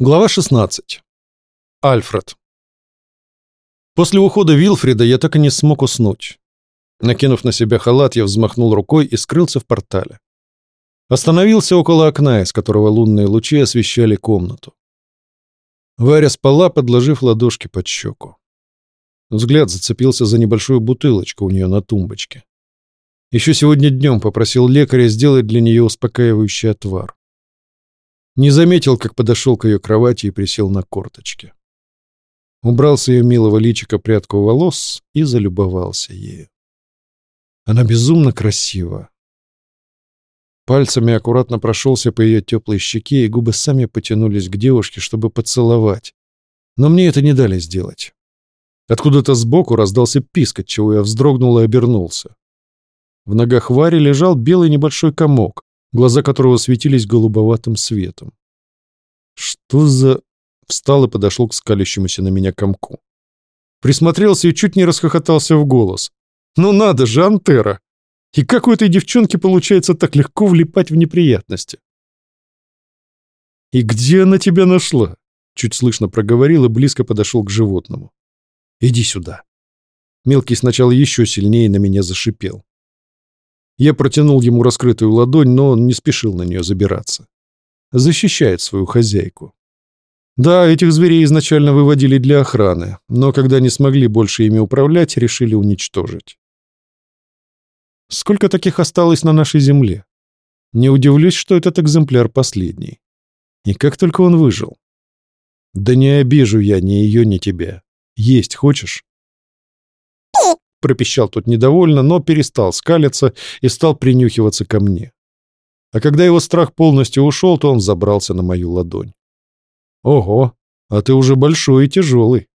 Глава 16. Альфред. После ухода Вилфрида я так и не смог уснуть. Накинув на себя халат, я взмахнул рукой и скрылся в портале. Остановился около окна, из которого лунные лучи освещали комнату. Варя спала, подложив ладошки под щеку. Взгляд зацепился за небольшую бутылочку у нее на тумбочке. Еще сегодня днем попросил лекаря сделать для нее успокаивающий отвар. Не заметил, как подошел к ее кровати и присел на корточки. Убрал с ее милого личика прядку волос и залюбовался ею. Она безумно красива. Пальцами аккуратно прошелся по ее теплой щеке, и губы сами потянулись к девушке, чтобы поцеловать. Но мне это не дали сделать. Откуда-то сбоку раздался писк, от чего я вздрогнул и обернулся. В ногах Вари лежал белый небольшой комок глаза которого светились голубоватым светом. «Что за...» — встал и подошел к скалящемуся на меня комку. Присмотрелся и чуть не расхохотался в голос. «Ну надо же, Антера! И как у этой девчонки получается так легко влипать в неприятности?» «И где она тебя нашла?» — чуть слышно проговорил и близко подошел к животному. «Иди сюда». Мелкий сначала еще сильнее на меня зашипел. Я протянул ему раскрытую ладонь, но он не спешил на нее забираться. Защищает свою хозяйку. Да, этих зверей изначально выводили для охраны, но когда не смогли больше ими управлять, решили уничтожить. Сколько таких осталось на нашей земле? Не удивлюсь, что этот экземпляр последний. И как только он выжил. Да не обижу я ни ее, ни тебя. Есть хочешь? Пропищал тот недовольно, но перестал скалиться и стал принюхиваться ко мне. А когда его страх полностью ушел, то он забрался на мою ладонь. «Ого, а ты уже большой и тяжелый!»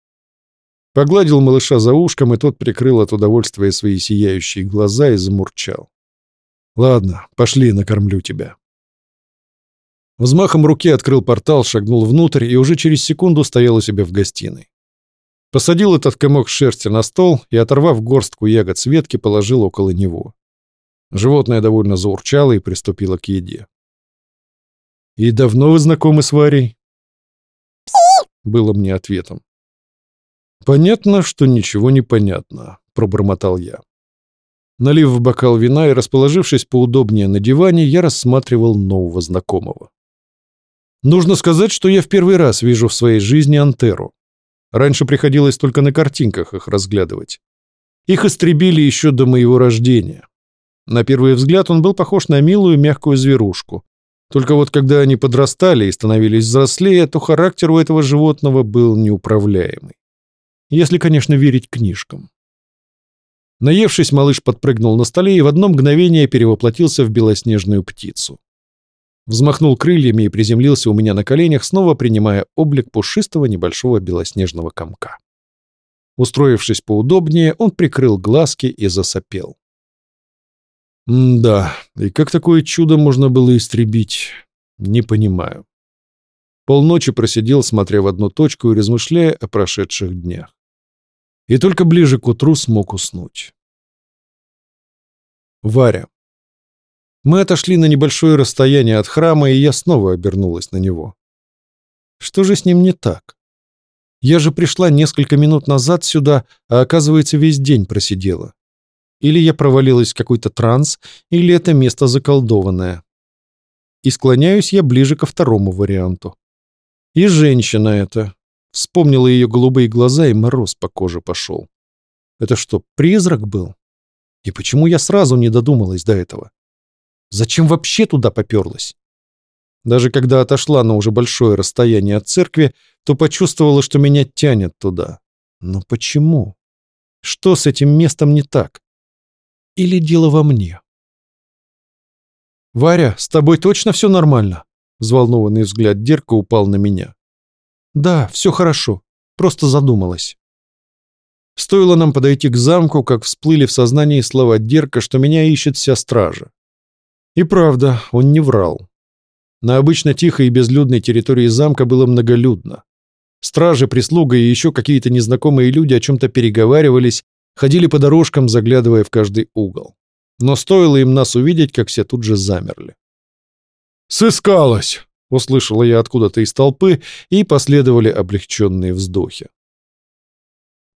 Погладил малыша за ушком, и тот прикрыл от удовольствия свои сияющие глаза и замурчал. «Ладно, пошли, накормлю тебя». Взмахом руки открыл портал, шагнул внутрь и уже через секунду стоял у себя в гостиной. Посадил этот комок шерсти на стол и, оторвав горстку ягод с ветки, положил около него. Животное довольно заурчало и приступило к еде. «И давно вы знакомы с Варей?» было мне ответом. «Понятно, что ничего не понятно», — пробормотал я. Налив в бокал вина и расположившись поудобнее на диване, я рассматривал нового знакомого. Нужно сказать, что я в первый раз вижу в своей жизни Антеру. Раньше приходилось только на картинках их разглядывать. Их истребили еще до моего рождения. На первый взгляд он был похож на милую мягкую зверушку. Только вот когда они подрастали и становились взрослее, то характер у этого животного был неуправляемый. Если, конечно, верить книжкам. Наевшись, малыш подпрыгнул на столе и в одно мгновение перевоплотился в белоснежную птицу взмахнул крыльями и приземлился у меня на коленях, снова принимая облик пушистого небольшого белоснежного комка. Устроившись поудобнее, он прикрыл глазки и засопел. «Да, и как такое чудо можно было истребить? Не понимаю». Полночи просидел, смотря в одну точку и размышляя о прошедших днях. И только ближе к утру смог уснуть. Варя. Мы отошли на небольшое расстояние от храма, и я снова обернулась на него. Что же с ним не так? Я же пришла несколько минут назад сюда, а оказывается, весь день просидела. Или я провалилась в какой-то транс, или это место заколдованное. И склоняюсь я ближе ко второму варианту. И женщина эта. Вспомнила ее голубые глаза, и мороз по коже пошел. Это что, призрак был? И почему я сразу не додумалась до этого? Зачем вообще туда поперлась? Даже когда отошла на уже большое расстояние от церкви, то почувствовала, что меня тянет туда. Но почему? Что с этим местом не так? Или дело во мне? «Варя, с тобой точно все нормально?» Взволнованный взгляд Дерка упал на меня. «Да, все хорошо. Просто задумалась». Стоило нам подойти к замку, как всплыли в сознании слова Дерка, что меня ищет вся стража. И правда, он не врал. На обычно тихой и безлюдной территории замка было многолюдно. Стражи, прислуга и еще какие-то незнакомые люди о чем-то переговаривались, ходили по дорожкам, заглядывая в каждый угол. Но стоило им нас увидеть, как все тут же замерли. «Сыскалось!» — услышала я откуда-то из толпы, и последовали облегченные вздохи.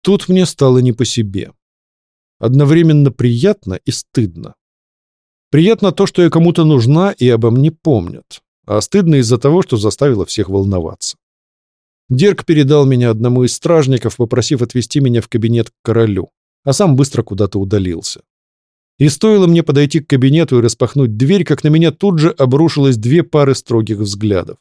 Тут мне стало не по себе. Одновременно приятно и стыдно. Приятно то, что я кому-то нужна и обо мне помнят, а стыдно из-за того, что заставила всех волноваться. Дерг передал меня одному из стражников, попросив отвести меня в кабинет к королю, а сам быстро куда-то удалился. И стоило мне подойти к кабинету и распахнуть дверь, как на меня тут же обрушилось две пары строгих взглядов.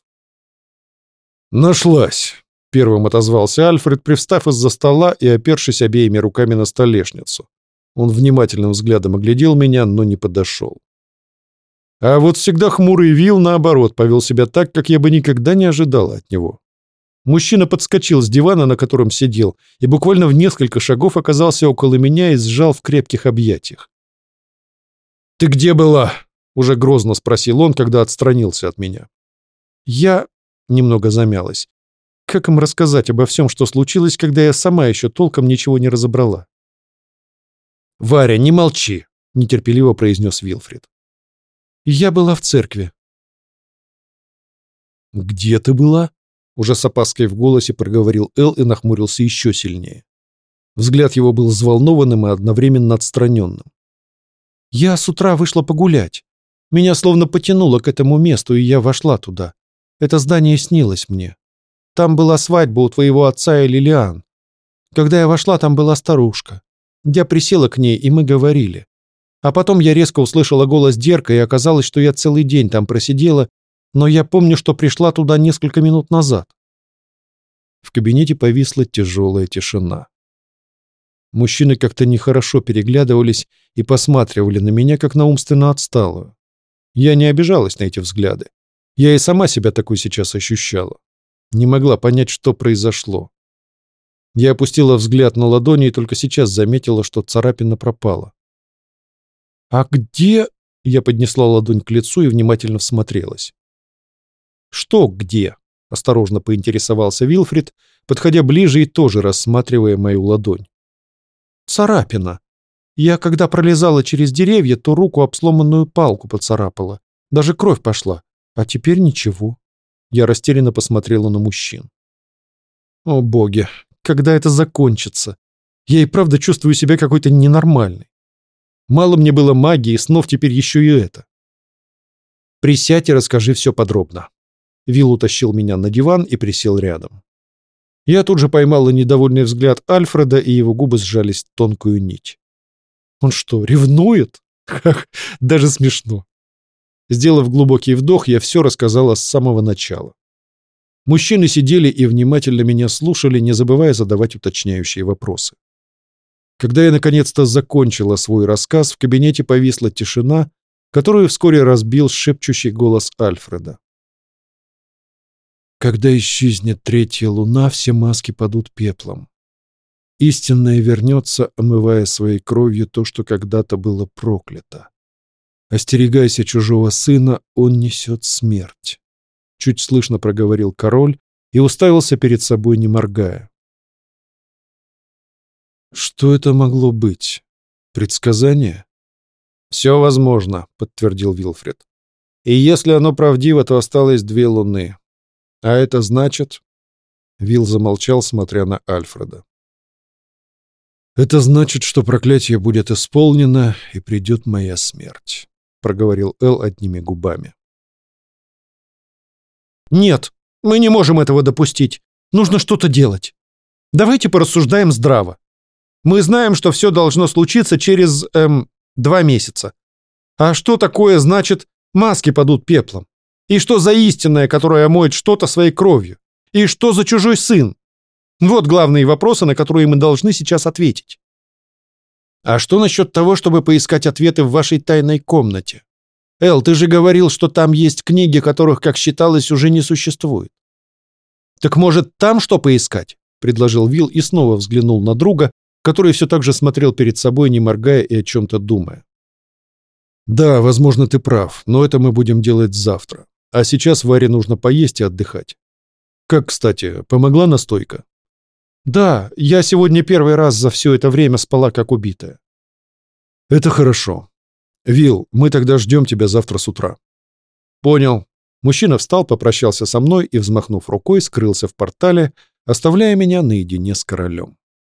«Нашлась!» — первым отозвался Альфред, привстав из-за стола и опершись обеими руками на столешницу. Он внимательным взглядом оглядел меня, но не подошел. А вот всегда хмурый Вил, наоборот, повел себя так, как я бы никогда не ожидала от него. Мужчина подскочил с дивана, на котором сидел, и буквально в несколько шагов оказался около меня и сжал в крепких объятиях. «Ты где была?» — уже грозно спросил он, когда отстранился от меня. Я немного замялась. Как им рассказать обо всем, что случилось, когда я сама еще толком ничего не разобрала? «Варя, не молчи!» — нетерпеливо произнес Вилфрид. «Я была в церкви». «Где ты была?» — уже с опаской в голосе проговорил Эл и нахмурился еще сильнее. Взгляд его был взволнованным и одновременно отстраненным. «Я с утра вышла погулять. Меня словно потянуло к этому месту, и я вошла туда. Это здание снилось мне. Там была свадьба у твоего отца и Лилиан. Когда я вошла, там была старушка. Я присела к ней, и мы говорили. А потом я резко услышала голос Дерка, и оказалось, что я целый день там просидела, но я помню, что пришла туда несколько минут назад. В кабинете повисла тяжелая тишина. Мужчины как-то нехорошо переглядывались и посматривали на меня, как на умственно отсталую. Я не обижалась на эти взгляды. Я и сама себя такой сейчас ощущала. Не могла понять, что произошло. Я опустила взгляд на ладони и только сейчас заметила, что царапина пропала. «А где...» — я поднесла ладонь к лицу и внимательно всмотрелась. «Что где?» — осторожно поинтересовался Вилфрид, подходя ближе и тоже рассматривая мою ладонь. «Царапина. Я, когда пролезала через деревья, то руку об сломанную палку поцарапала. Даже кровь пошла. А теперь ничего». Я растерянно посмотрела на мужчин. «О, боги, когда это закончится. Я и правда чувствую себя какой-то ненормальной. Мало мне было магии, снов теперь еще и это. Присядь и расскажи все подробно. Вил утащил меня на диван и присел рядом. Я тут же поймала недовольный взгляд Альфреда, и его губы сжались в тонкую нить. Он что, ревнует? Даже смешно. Сделав глубокий вдох, я все рассказала с самого начала. Мужчины сидели и внимательно меня слушали, не забывая задавать уточняющие вопросы. Когда я наконец-то закончила свой рассказ, в кабинете повисла тишина, которую вскоре разбил шепчущий голос Альфреда. Когда исчезнет третья луна, все маски падут пеплом. Истинное вернется, омывая своей кровью то, что когда-то было проклято. Остерегайся чужого сына, он несет смерть чуть слышно проговорил король и уставился перед собой, не моргая. Что это могло быть? Предсказание? Все возможно, подтвердил Вилфред. И если оно правдиво, то осталось две луны. А это значит... Вил замолчал, смотря на Альфреда. «Это значит, что проклятие будет исполнено, и придет моя смерть», — проговорил Эл одними губами. «Нет, мы не можем этого допустить. Нужно что-то делать. Давайте порассуждаем здраво. Мы знаем, что все должно случиться через, эм, два месяца. А что такое значит «маски падут пеплом»? И что за истинное, которое моет что-то своей кровью? И что за чужой сын? Вот главные вопросы, на которые мы должны сейчас ответить. А что насчет того, чтобы поискать ответы в вашей тайной комнате? Эл, ты же говорил, что там есть книги, которых, как считалось, уже не существует. Так может, там что поискать? предложил Вил и снова взглянул на друга, который все так же смотрел перед собой, не моргая и о чем-то думая. «Да, возможно, ты прав, но это мы будем делать завтра. А сейчас Варе нужно поесть и отдыхать. Как, кстати, помогла настойка?» «Да, я сегодня первый раз за все это время спала как убитая». «Это хорошо. Вил, мы тогда ждем тебя завтра с утра». «Понял». Мужчина встал, попрощался со мной и, взмахнув рукой, скрылся в портале, оставляя меня наедине с королем.